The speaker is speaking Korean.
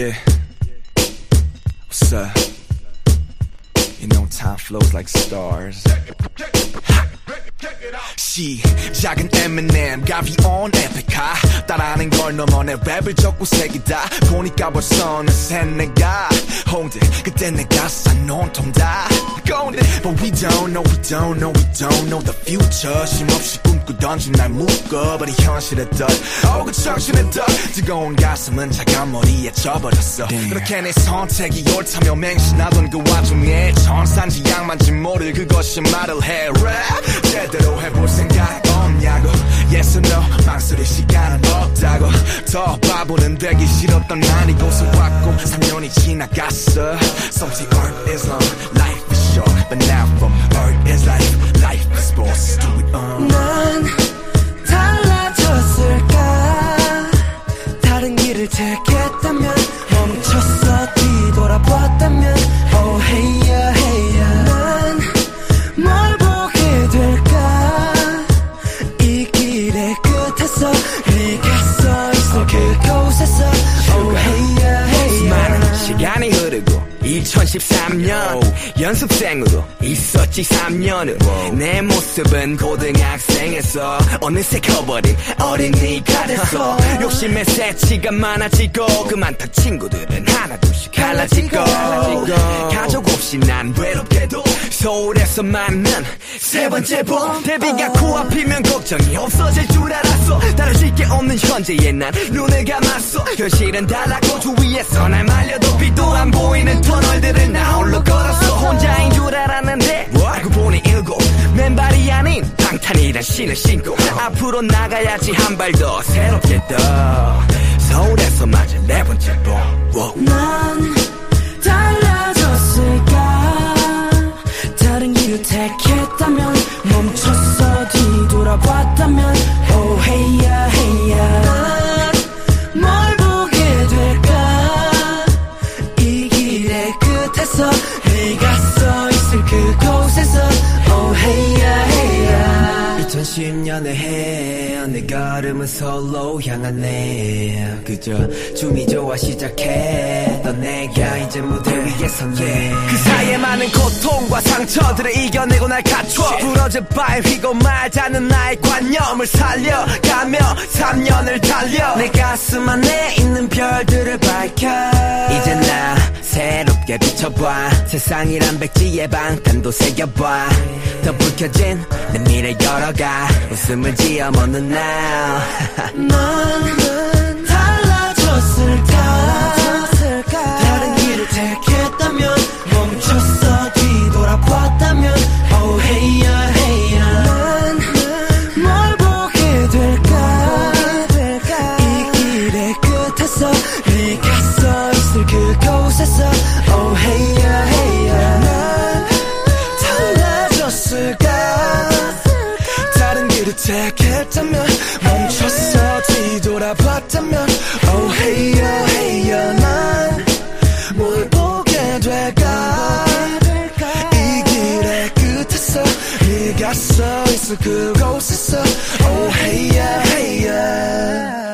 Yeah. What's up? You know, time flows like stars. She, jogging Eminem, got me on epic high. 하 따라하는 걸 넘어 내 랩을 적고 색이다. 보니까 벌써 어느새 내가 홍대 그때 내가 싼 온통 다. 건데 But we don't know we don't know we don't know the future. 쉼없이 꿈꾸던 날 묶어버린 현실의 덫 Oh 그 정신의 덫 뜨거운 가슴은 차가운 머리에 져버렸어. 그렇게 내 선택이 옳다며 맹신하던 그 와중에 천산지 양만지 모를 그것이 말을 해. Rap. 제대로 해볼 생각 없냐고 망설일 시간은 없다고 더 바보는 되기 싫었던 난 이곳에 왔고 3년이 지나갔어 Salty art is long life is short But now from art is life life is sports Do it on 난 달라졌을까 다른 길을 택했 2013년 연습생으로 있었지 3년을 내 모습은 고등학생에서 어느새 커버린 어린이가 됐어. 욕심의 새치가 많아지고 그만둔 친구들은 하나 둘씩 갈라지고. 가족 없이 난 외롭게도 서울에서 만난 세 번째 봄. 데뷔가 코앞이면 걱정이 없어질 줄 알았어. 다르실 게 없는 현재의 난 눈을 감았어. 현실은 달랐고 주위에서 날 말려도 빛도 안 보이는 터널들을 나 홀로 걸었어. 혼자인 줄 알았는데 알고 보니 일곱 맨발이 아닌 방탄이란 신을 신고 앞으로 나가야지 한 발 더 새롭게 떠 다른 길을 택했다면 멈췄어. 뒤돌아봤다면 Oh hey yeah hey yeah 난뭘 보게 될까? 이 길의 끝에서 네가 서 있을 그곳에서 Oh hey yeah hey yeah 2010년의 해 내 걸음은 솔로 향하네. 그저 춤이 좋아 시작했던 내가 이제 무대 위에 섰네. 그 사이에 많은 고통과 상처들을 이겨내고 날 갖춰. 부러져 발 휘고 말자는 나의 관념을 살려가며 3년을 달려. 내 가슴 안에 있는 별들을 밝혀. 이제 나 새롭게 비춰봐. 세상이란 백지에 방탄도 새겨봐. 더 불켜진 내 미래 열어가. 웃음을 지어 먹는 now 난 달라졌을까? 다른 길을 택했 선택했다면 멈췄어. 뒤돌아봤다면 Oh hey yo hey yo 난뭘 보게 될까? 이 길의 끝에서 네가 서 있을 그곳에서 Oh hey yo hey yo